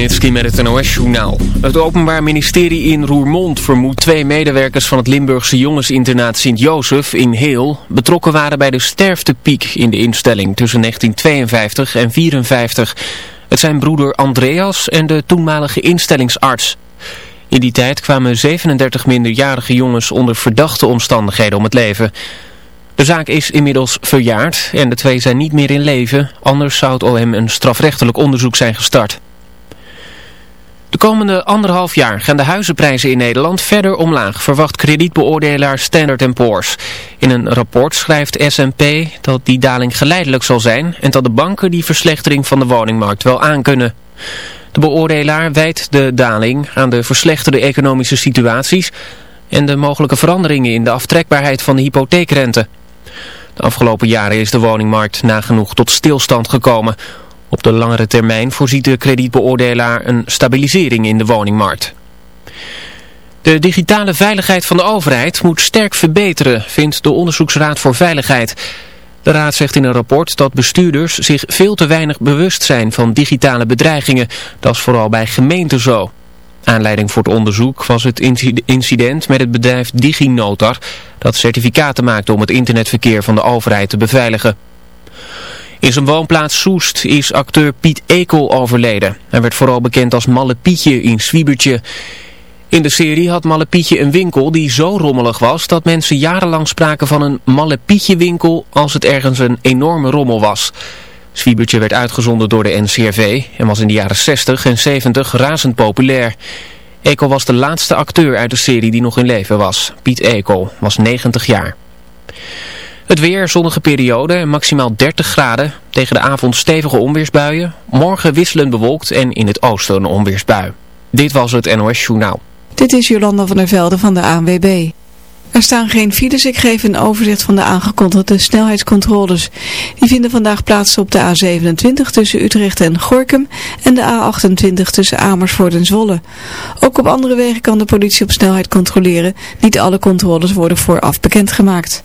Nitski met het NOS-journaal. Het Openbaar Ministerie in Roermond vermoedt twee medewerkers van het Limburgse jongensinternaat Sint-Jozef in Heel betrokken waren bij de sterftepiek in de instelling tussen 1952 en 1954. Het zijn broeder Andreas en de toenmalige instellingsarts. In die tijd kwamen 37 minderjarige jongens onder verdachte omstandigheden om het leven. De zaak is inmiddels verjaard en de twee zijn niet meer in leven, anders zou het OM een strafrechtelijk onderzoek zijn gestart. De komende anderhalf jaar gaan de huizenprijzen in Nederland verder omlaag, verwacht kredietbeoordelaar Standard Poor's. In een rapport schrijft S&P dat die daling geleidelijk zal zijn en dat de banken die verslechtering van de woningmarkt wel aankunnen. De beoordelaar wijt de daling aan de verslechterde economische situaties en de mogelijke veranderingen in de aftrekbaarheid van de hypotheekrente. De afgelopen jaren is de woningmarkt nagenoeg tot stilstand gekomen... Op de langere termijn voorziet de kredietbeoordelaar een stabilisering in de woningmarkt. De digitale veiligheid van de overheid moet sterk verbeteren, vindt de Onderzoeksraad voor Veiligheid. De raad zegt in een rapport dat bestuurders zich veel te weinig bewust zijn van digitale bedreigingen. Dat is vooral bij gemeenten zo. Aanleiding voor het onderzoek was het incident met het bedrijf DigiNotar... dat certificaten maakte om het internetverkeer van de overheid te beveiligen. In zijn woonplaats Soest is acteur Piet Ekel overleden. Hij werd vooral bekend als Malle Pietje in Zwiebertje. In de serie had Malle Pietje een winkel die zo rommelig was dat mensen jarenlang spraken van een Malle Pietje winkel als het ergens een enorme rommel was. Zwiebertje werd uitgezonden door de NCRV en was in de jaren 60 en 70 razend populair. Ekel was de laatste acteur uit de serie die nog in leven was. Piet Ekel was 90 jaar. Het weer, zonnige periode maximaal 30 graden. Tegen de avond stevige onweersbuien. Morgen wisselend bewolkt en in het oosten een onweersbui. Dit was het NOS Journaal. Dit is Jolanda van der Velde van de ANWB. Er staan geen files, ik geef een overzicht van de aangekondigde snelheidscontroles. Die vinden vandaag plaats op de A27 tussen Utrecht en Gorkum en de A28 tussen Amersfoort en Zwolle. Ook op andere wegen kan de politie op snelheid controleren. Niet alle controles worden vooraf bekendgemaakt.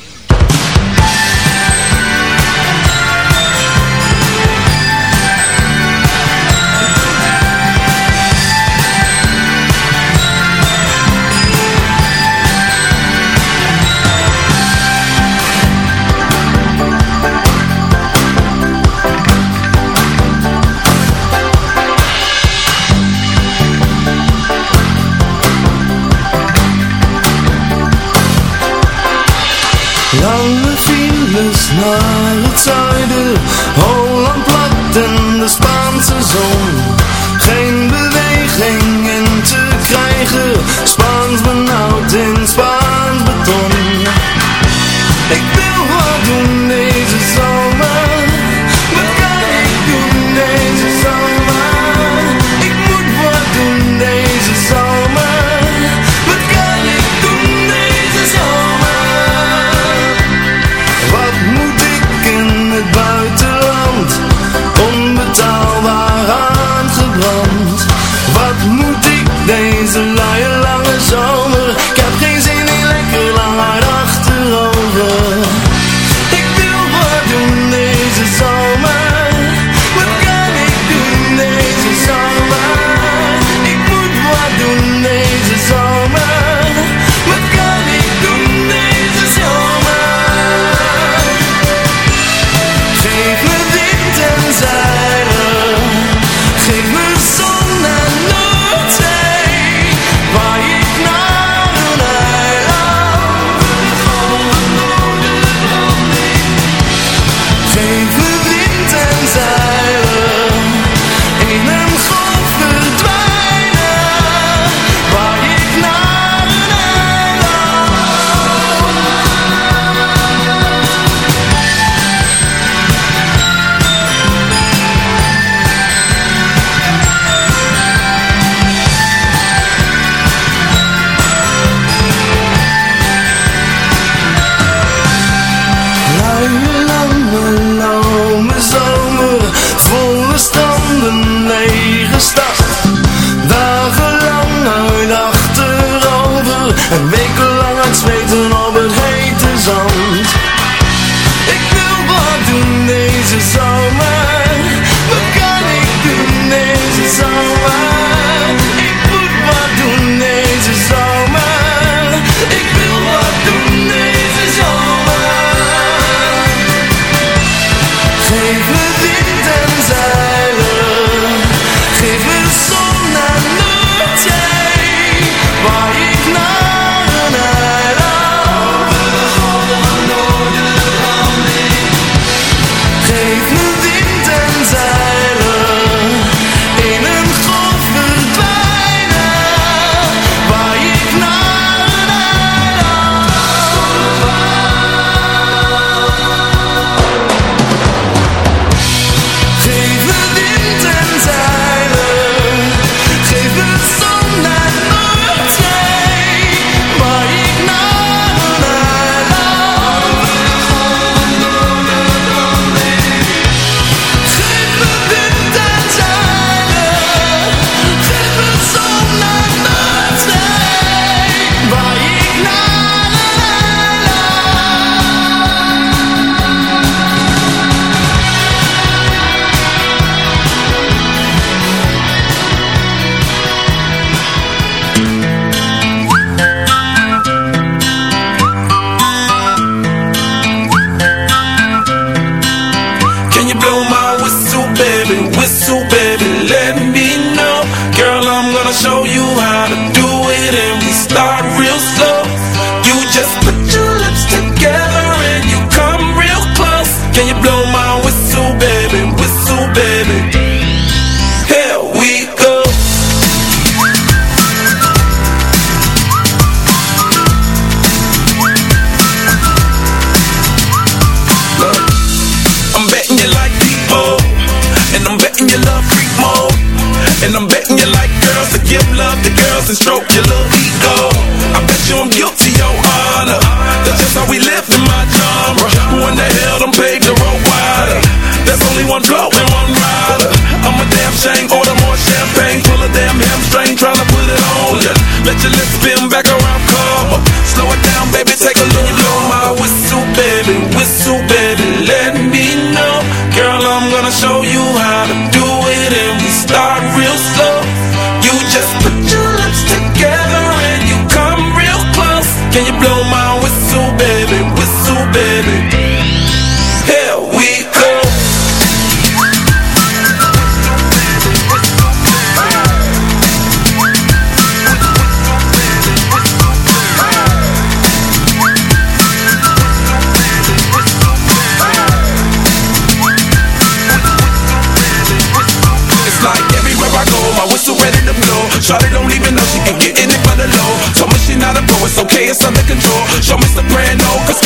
那一周。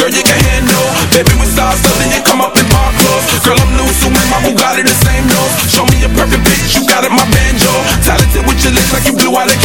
Girl, you can handle. Baby, we size something. you come up in my clothes. Girl, I'm new, so my Bugatti the same nose Show me a perfect bitch, you got it, my banjo. Talented with your lips like you blew out a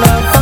love.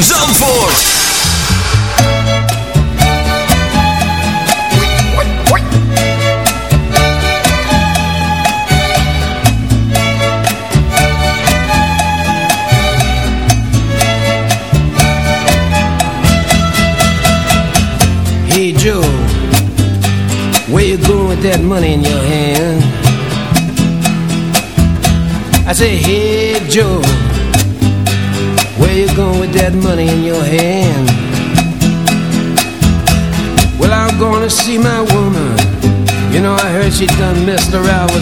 ZFM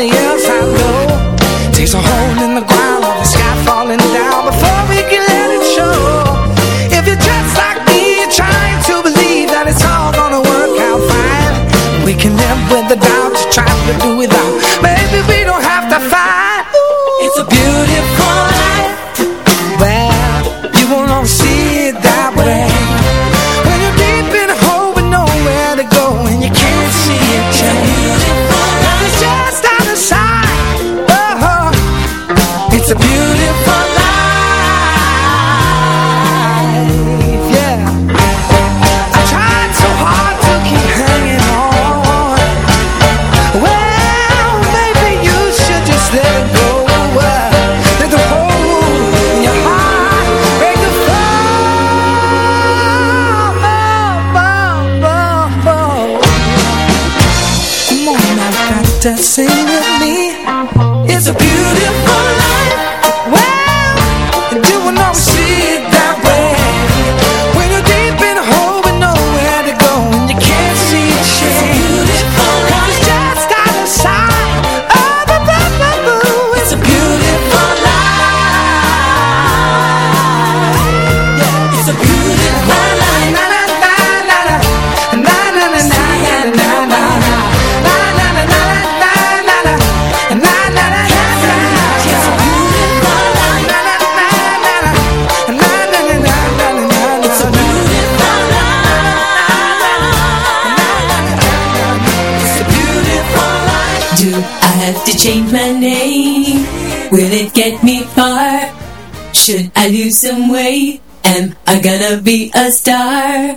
nobody else I know. Takes a hole in the ground or the sky falling down Before we can let it show. If you're just like me, trying to believe That it's all gonna work out fine. We can live with the doubt, try to do without. Maybe we gonna be a star?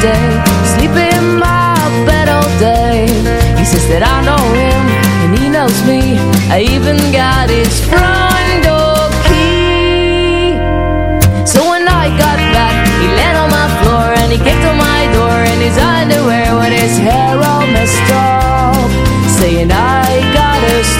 stay, sleeping in my bed all day. He says that I know him and he knows me. I even got his front door key. So when I got back, he laid on my floor and he kicked on my door in his underwear with his hair all messed up, saying I gotta.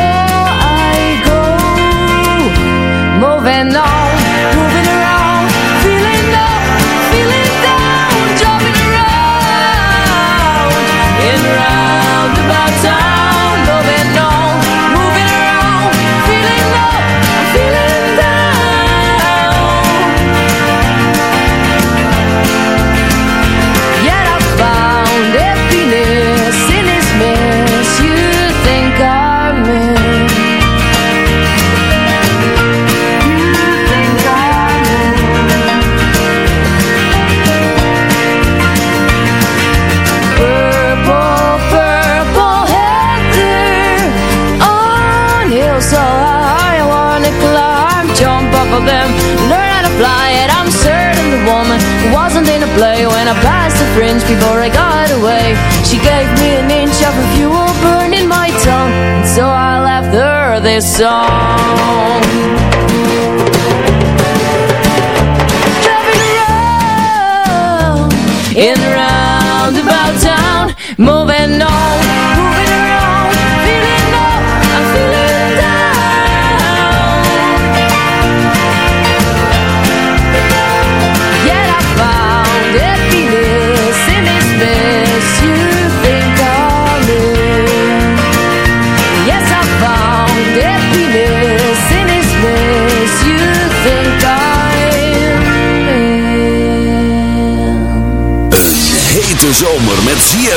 play when I passed the fringe before I got away. She gave me an inch of her fuel burning my tongue, and so I left her this song. Driving around in roundabout town, moving on,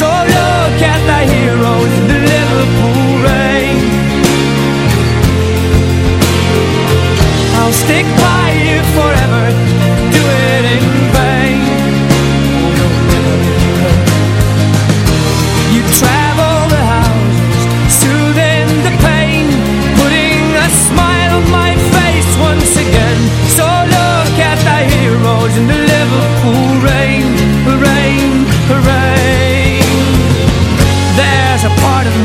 so look at heroes the Liverpool rain. I'll stick by you forever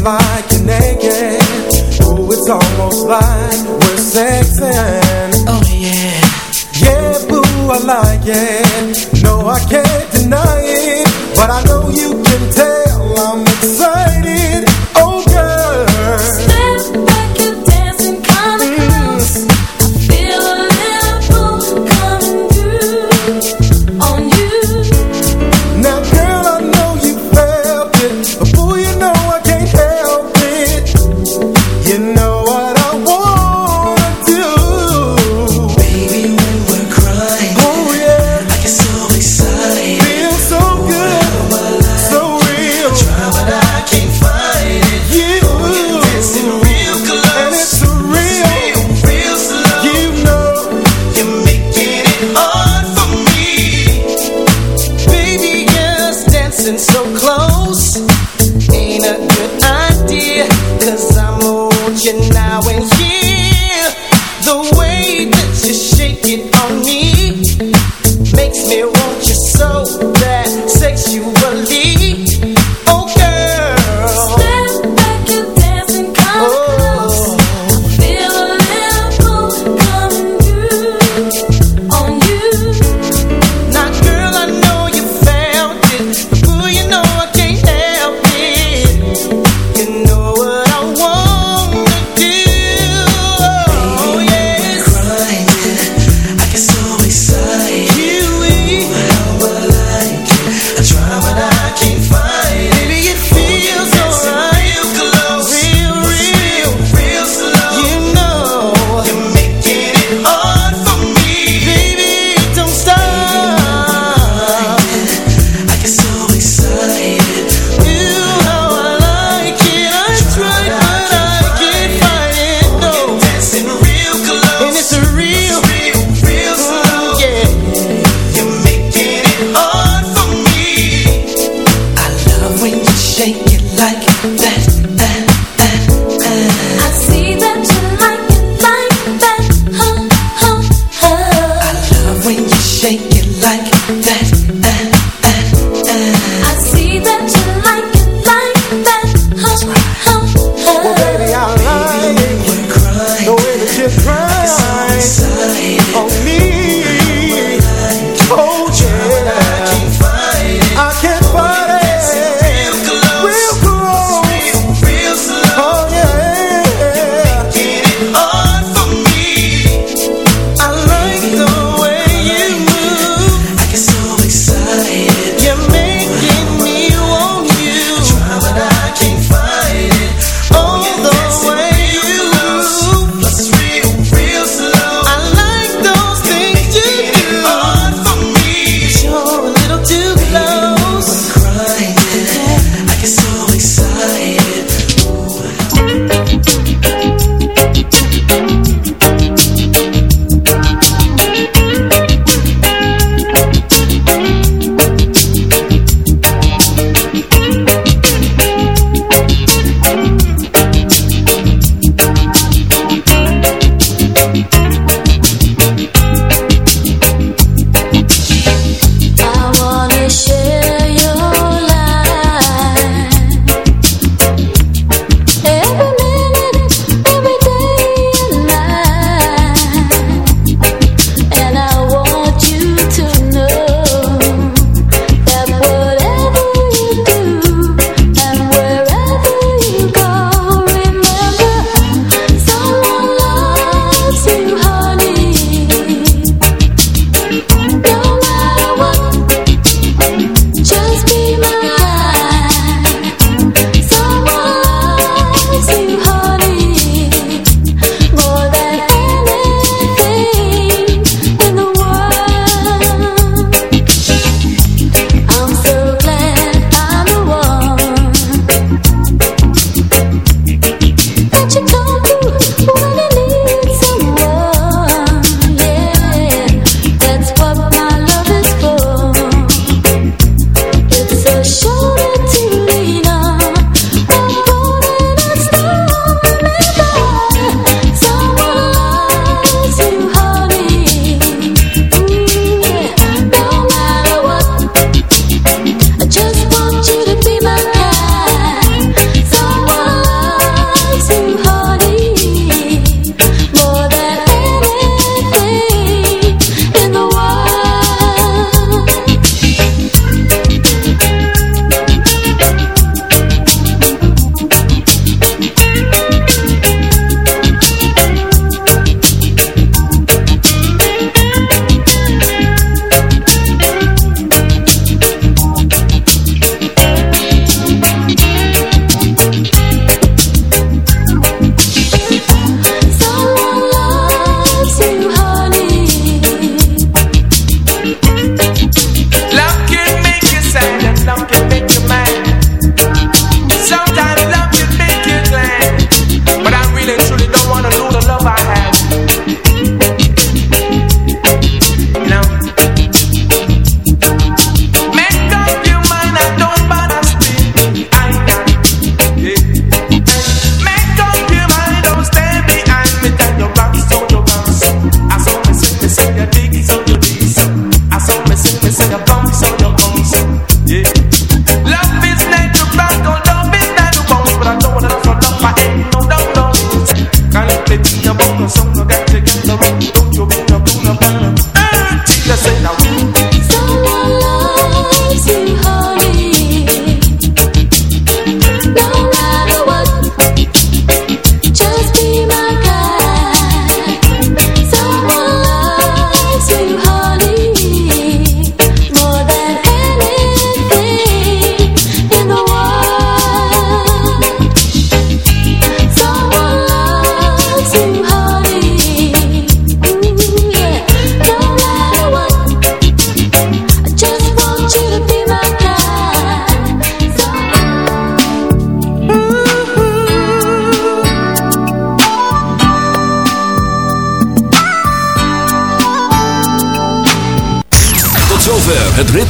You're